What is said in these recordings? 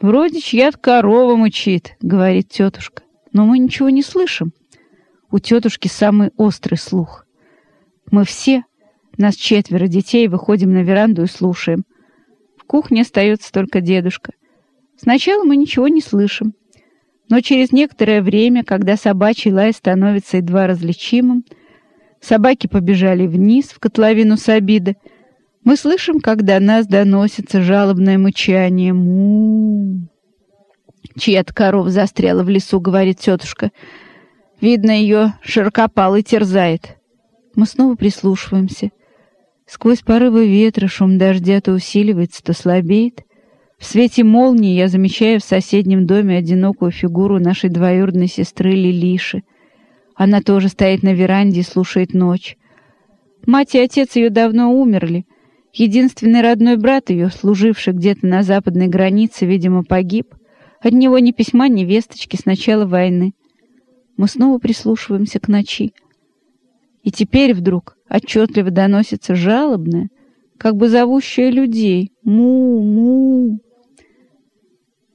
«Вроде чья-то корова мычит», — говорит тетушка. «Но мы ничего не слышим. У тетушки самый острый слух. Мы все, нас четверо детей, выходим на веранду и слушаем. В кухне остается только дедушка. Сначала мы ничего не слышим. Но через некоторое время, когда собачий лай становится едва различимым, собаки побежали вниз в котловину Сабида, мы слышим, когда нас доносится жалобное мычание. му Чья-то корова застряла в лесу, говорит тетушка. Видно, ее широкопалый терзает. Мы снова прислушиваемся. Сквозь порывы ветра шум дождя то усиливается, то слабеет. В свете молнии я замечаю в соседнем доме одинокую фигуру нашей двоюродной сестры Лилиши. Она тоже стоит на веранде и слушает ночь. Мать и отец ее давно умерли. Единственный родной брат ее, служивший где-то на западной границе, видимо, погиб. От него ни письма, ни весточки с начала войны. Мы снова прислушиваемся к ночи. И теперь вдруг отчетливо доносится жалобное, как бы зовущее людей «му-му».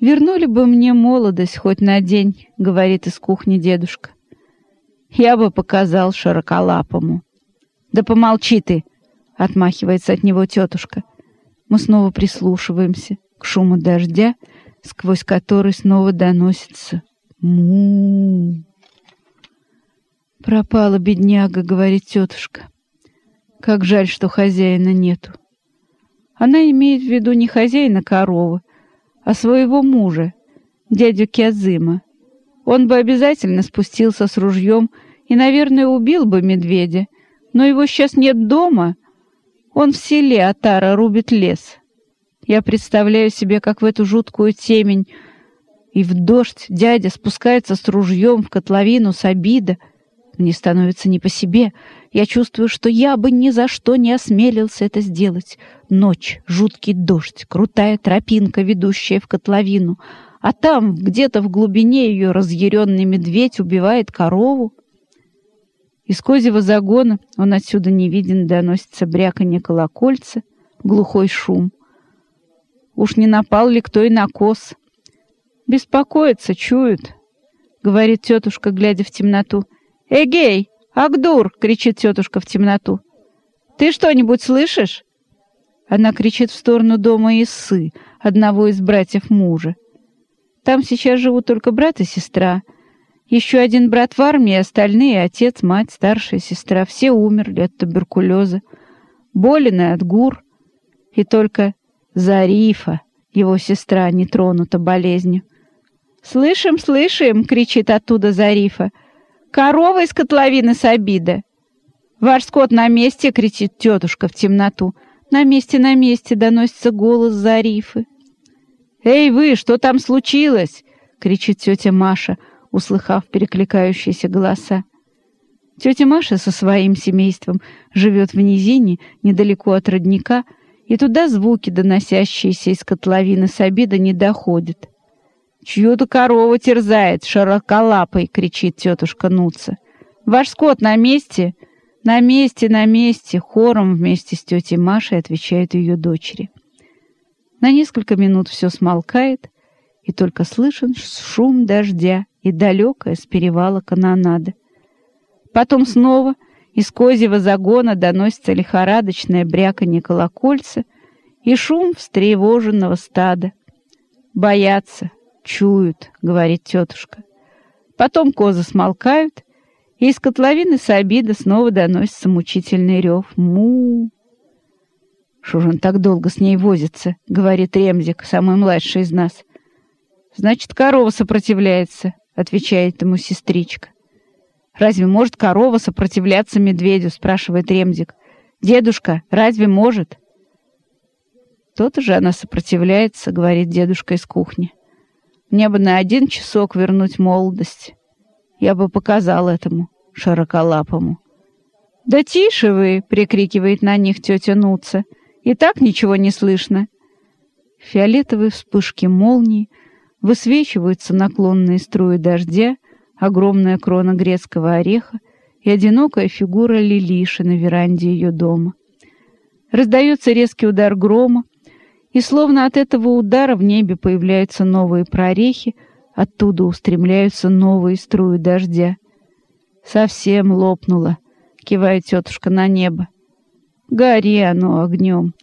«Вернули бы мне молодость хоть на день», — говорит из кухни дедушка. «Я бы показал широколапому». «Да помолчи ты!» — отмахивается от него тетушка. Мы снова прислушиваемся к шуму дождя, сквозь который снова доносится му «Пропала бедняга», — говорит тетушка. «Как жаль, что хозяина нету». Она имеет в виду не хозяина коровы, а своего мужа, дядю Киазыма. Он бы обязательно спустился с ружьем и, наверное, убил бы медведя, но его сейчас нет дома. Он в селе Атара рубит лес. Я представляю себе, как в эту жуткую темень и в дождь дядя спускается с ружьем в котловину с обида. Мне становится не по себе. Я чувствую, что я бы ни за что не осмелился это сделать. Ночь, жуткий дождь, крутая тропинка, ведущая в котловину. А там, где-то в глубине ее разъяренный медведь убивает корову. Из козьего загона, он отсюда не виден, доносится бряканье колокольца, глухой шум. Уж не напал ли кто и на коз? Беспокоится, чуют, — говорит тетушка, глядя в темноту. «Эгей! Агдур!» — кричит тетушка в темноту. «Ты что-нибудь слышишь?» Она кричит в сторону дома Исы, одного из братьев мужа. Там сейчас живут только брат и сестра. Еще один брат в армии, остальные — отец, мать, старшая сестра. Все умерли от туберкулеза. Болен и от гур. И только Зарифа, его сестра, не тронута болезнью. «Слышим, слышим!» — кричит оттуда Зарифа. Корова из котловины с обида. Ваш скот на месте, кричит тетушка в темноту. На месте, на месте доносится голос Зарифы. Эй вы, что там случилось? кричит тетя Маша, услыхав перекликающиеся голоса. Тетя Маша со своим семейством живет в низине, недалеко от родника, и туда звуки, доносящиеся из котловины с обида, не доходят. «Чью-то корову терзает широколапой!» — кричит тетушка Нуца. «Ваш скот на месте?» «На месте, на месте!» — хором вместе с тетей Машей отвечают ее дочери. На несколько минут все смолкает, и только слышен шум дождя и далекая с перевала канонада. Потом снова из козьего загона доносится лихорадочное бряканье колокольца и шум встревоженного стада. Боятся, чуют, — говорит тетушка. Потом козы смолкают, и из котловины с обида снова доносится мучительный рев. Му! Что же он так долго с ней возится, — говорит Ремзик, самый младший из нас. Значит, корова сопротивляется, — отвечает ему сестричка. Разве может корова сопротивляться медведю, — спрашивает Ремзик. Дедушка, разве может? То-то же она сопротивляется, — говорит дедушка из кухни. Мне бы на один часок вернуть молодость. Я бы показал этому широколапому. «Да тише вы!» — прикрикивает на них тетя Нуца. «И так ничего не слышно». Фиолетовые вспышки молний высвечиваются наклонные струи дождя, огромная крона грецкого ореха и одинокая фигура Лилиши на веранде ее дома. Раздается резкий удар грома, И словно от этого удара в небе появляются новые прорехи, оттуда устремляются новые струи дождя. «Совсем лопнуло», — кивает тетушка на небо. «Гори оно огнем».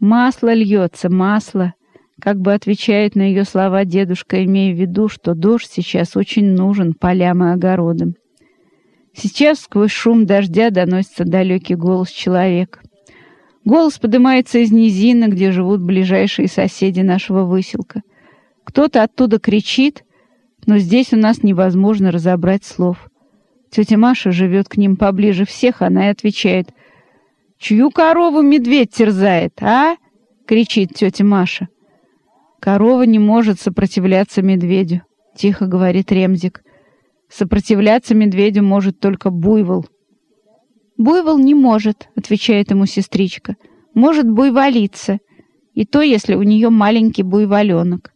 «Масло льется, масло», — как бы отвечает на ее слова дедушка, имея в виду, что дождь сейчас очень нужен полям и огородам. Сейчас сквозь шум дождя доносится далекий голос человека. Голос поднимается из низины, где живут ближайшие соседи нашего выселка. Кто-то оттуда кричит, но здесь у нас невозможно разобрать слов. Тетя Маша живет к ним поближе всех, она и отвечает. «Чью корову медведь терзает, а?» — кричит тетя Маша. «Корова не может сопротивляться медведю», — тихо говорит Ремзик. «Сопротивляться медведю может только буйвол». «Буйвол не может», — отвечает ему сестричка. «Может буйволиться. И то, если у нее маленький буйволенок».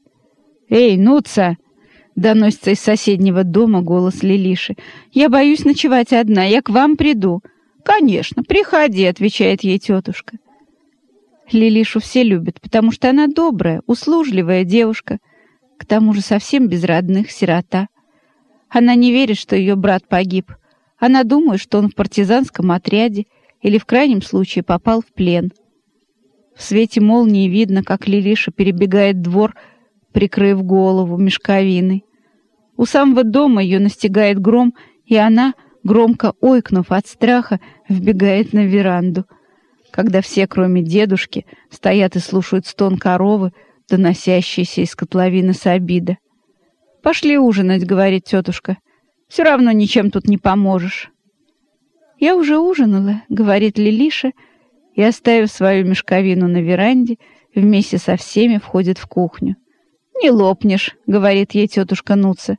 «Эй, Нуца!» — доносится из соседнего дома голос Лилиши. «Я боюсь ночевать одна, я к вам приду». «Конечно, приходи», — отвечает ей тетушка. Лилишу все любят, потому что она добрая, услужливая девушка, к тому же совсем без родных, сирота. Она не верит, что ее брат погиб — она думает, что он в партизанском отряде или в крайнем случае попал в плен. В свете молнии видно, как Лилиша перебегает двор, прикрыв голову мешковиной. У самого дома ее настигает гром, и она, громко ойкнув от страха, вбегает на веранду, когда все, кроме дедушки, стоят и слушают стон коровы, доносящийся из котловины с обида. «Пошли ужинать», — говорит тетушка. Все равно ничем тут не поможешь. «Я уже ужинала», — говорит Лилиша, и, оставив свою мешковину на веранде, вместе со всеми входит в кухню. «Не лопнешь», — говорит ей тетушка Нуца.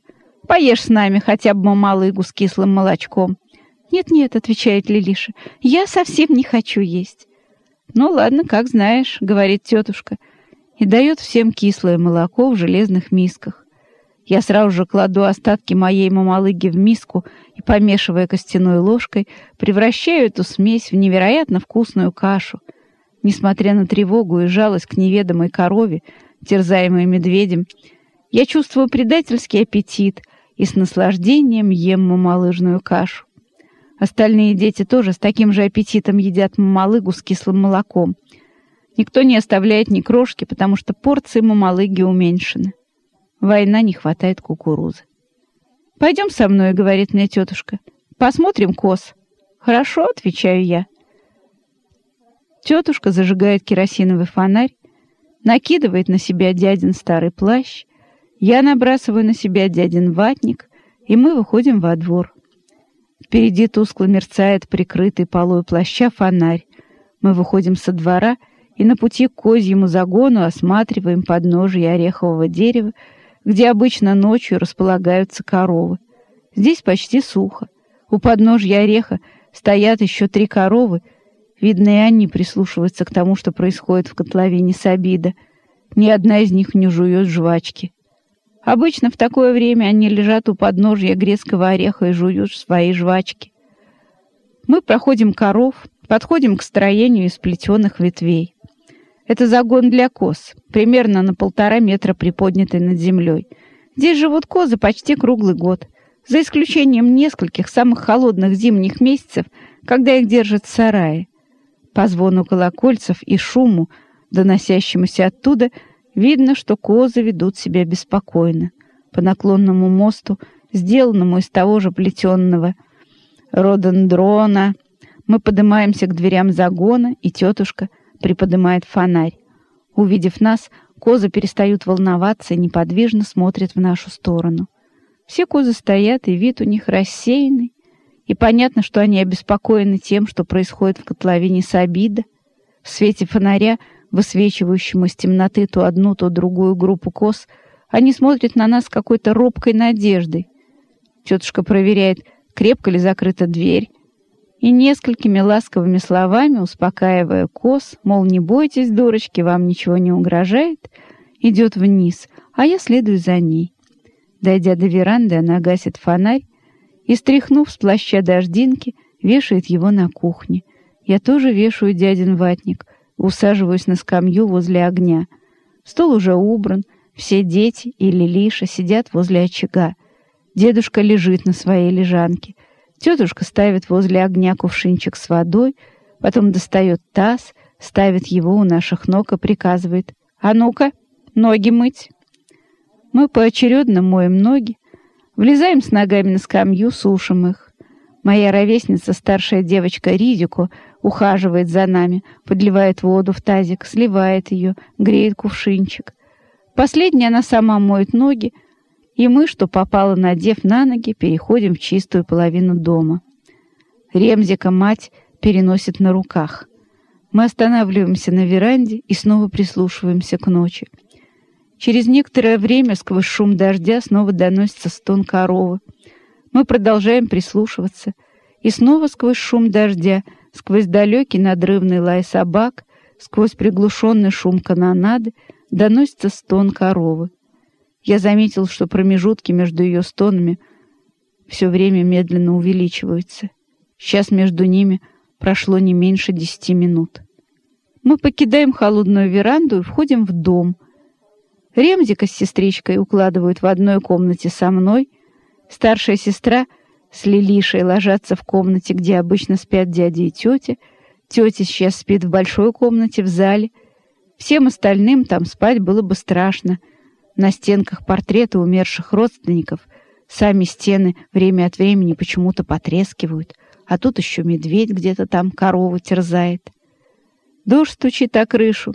«Поешь с нами хотя бы малыгу с кислым молочком». «Нет-нет», — отвечает Лилиша, — «я совсем не хочу есть». «Ну ладно, как знаешь», — говорит тетушка, и дает всем кислое молоко в железных мисках. Я сразу же кладу остатки моей мамалыги в миску и, помешивая костяной ложкой, превращаю эту смесь в невероятно вкусную кашу. Несмотря на тревогу и жалость к неведомой корове, терзаемой медведем, я чувствую предательский аппетит и с наслаждением ем мамалыжную кашу. Остальные дети тоже с таким же аппетитом едят мамалыгу с кислым молоком. Никто не оставляет ни крошки, потому что порции мамалыги уменьшены. Война не хватает кукурузы. «Пойдем со мной», — говорит мне тетушка. «Посмотрим коз». «Хорошо», — отвечаю я. Тетушка зажигает керосиновый фонарь, накидывает на себя дядин старый плащ, я набрасываю на себя дядин ватник, и мы выходим во двор. Впереди тускло мерцает прикрытый полой плаща фонарь. Мы выходим со двора и на пути к козьему загону осматриваем подножие орехового дерева, где обычно ночью располагаются коровы. Здесь почти сухо. У подножья ореха стоят еще три коровы. Видно, и они прислушиваются к тому, что происходит в котловине Сабида. Ни одна из них не жует жвачки. Обычно в такое время они лежат у подножья грецкого ореха и жуют свои жвачки. Мы проходим коров, подходим к строению из плетеных ветвей. Это загон для коз, примерно на полтора метра приподнятый над землей. Здесь живут козы почти круглый год, за исключением нескольких самых холодных зимних месяцев, когда их держат в сарае. По звону колокольцев и шуму, доносящемуся оттуда, видно, что козы ведут себя беспокойно. По наклонному мосту, сделанному из того же плетенного родендрона, мы поднимаемся к дверям загона, и тетушка — приподнимает фонарь. Увидев нас, козы перестают волноваться и неподвижно смотрят в нашу сторону. Все козы стоят, и вид у них рассеянный, и понятно, что они обеспокоены тем, что происходит в котловине Сабида. В свете фонаря, высвечивающему из темноты то одну, то другую группу коз, они смотрят на нас с какой-то робкой надеждой. Тетушка проверяет, крепко ли закрыта дверь, и несколькими ласковыми словами, успокаивая коз, мол, не бойтесь, дурочки, вам ничего не угрожает, идет вниз, а я следую за ней. Дойдя до веранды, она гасит фонарь и, стряхнув с плаща дождинки, вешает его на кухне. Я тоже вешаю дядин ватник, усаживаюсь на скамью возле огня. Стол уже убран, все дети и Лилиша сидят возле очага. Дедушка лежит на своей лежанке. Тетушка ставит возле огня кувшинчик с водой, потом достает таз, ставит его у наших ног и приказывает «А ну-ка, ноги мыть!» Мы поочередно моем ноги, влезаем с ногами на скамью, сушим их. Моя ровесница, старшая девочка Ридико, ухаживает за нами, подливает воду в тазик, сливает ее, греет кувшинчик. Последняя она сама моет ноги, и мы, что попало, надев на ноги, переходим в чистую половину дома. Ремзика мать переносит на руках. Мы останавливаемся на веранде и снова прислушиваемся к ночи. Через некоторое время сквозь шум дождя снова доносится стон коровы. Мы продолжаем прислушиваться. И снова сквозь шум дождя, сквозь далекий надрывный лай собак, сквозь приглушенный шум канонады доносится стон коровы. Я заметил, что промежутки между ее стонами все время медленно увеличиваются. Сейчас между ними прошло не меньше десяти минут. Мы покидаем холодную веранду и входим в дом. Ремзика с сестричкой укладывают в одной комнате со мной — Старшая сестра с Лилишей ложатся в комнате, где обычно спят дядя и тетя. Тетя сейчас спит в большой комнате в зале. Всем остальным там спать было бы страшно. На стенках портреты умерших родственников. Сами стены время от времени почему-то потрескивают. А тут еще медведь где-то там корову терзает. Дождь стучит о крышу.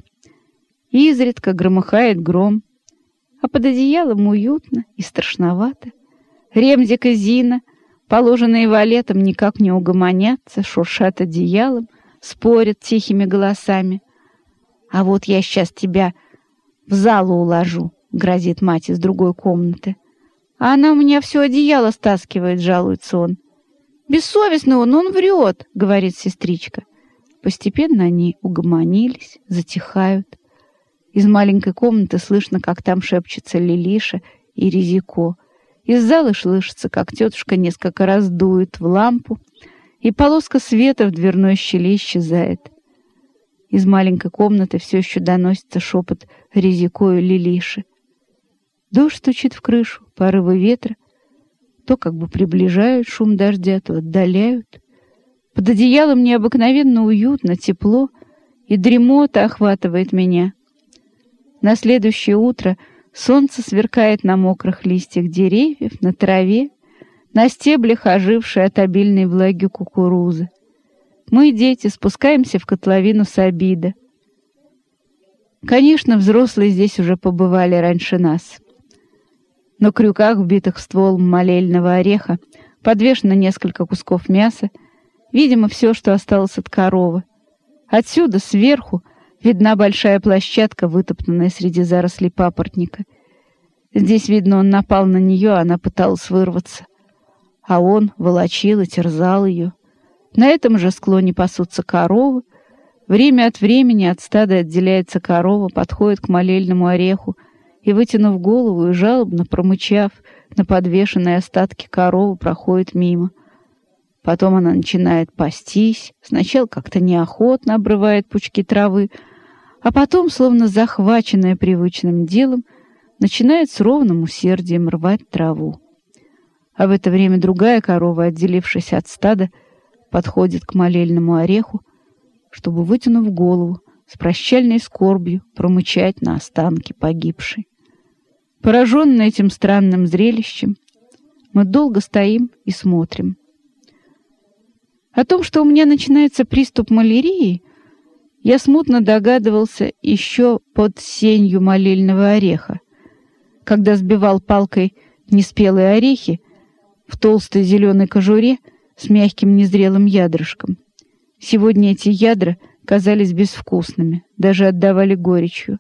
Изредка громыхает гром. А под одеялом уютно и страшновато. Ремзик и Зина, положенные валетом, никак не угомонятся, шуршат одеялом, спорят тихими голосами. «А вот я сейчас тебя в залу уложу», — грозит мать из другой комнаты. «А она у меня все одеяло стаскивает», — жалуется он. «Бессовестный он, он врет», — говорит сестричка. Постепенно они угомонились, затихают. Из маленькой комнаты слышно, как там шепчется Лилиша и Резико — из зала слышится, как тетушка несколько раз дует в лампу, и полоска света в дверной щели исчезает. Из маленькой комнаты все еще доносится шепот Резико и Лилиши. Дождь стучит в крышу, порывы ветра то как бы приближают шум дождя, то отдаляют. Под одеялом необыкновенно уютно, тепло, и дремота охватывает меня. На следующее утро — Солнце сверкает на мокрых листьях деревьев, на траве, на стеблях, ожившей от обильной влаги кукурузы. Мы, дети, спускаемся в котловину Сабида. Конечно, взрослые здесь уже побывали раньше нас. На крюках, вбитых в ствол молельного ореха, подвешено несколько кусков мяса, видимо, все, что осталось от коровы. Отсюда, сверху, Видна большая площадка, вытоптанная среди зарослей папоротника. Здесь, видно, он напал на нее, она пыталась вырваться. А он волочил и терзал ее. На этом же склоне пасутся коровы. Время от времени от стада отделяется корова, подходит к молельному ореху и, вытянув голову и жалобно промычав на подвешенные остатки коровы, проходит мимо. Потом она начинает пастись, сначала как-то неохотно обрывает пучки травы, а потом, словно захваченная привычным делом, начинает с ровным усердием рвать траву. А в это время другая корова, отделившись от стада, подходит к молельному ореху, чтобы, вытянув голову, с прощальной скорбью промычать на останки погибшей. Пораженные этим странным зрелищем, мы долго стоим и смотрим. О том, что у меня начинается приступ малярии, я смутно догадывался еще под сенью молельного ореха. Когда сбивал палкой неспелые орехи в толстой зеленой кожуре с мягким незрелым ядрышком. Сегодня эти ядра казались безвкусными, даже отдавали горечью.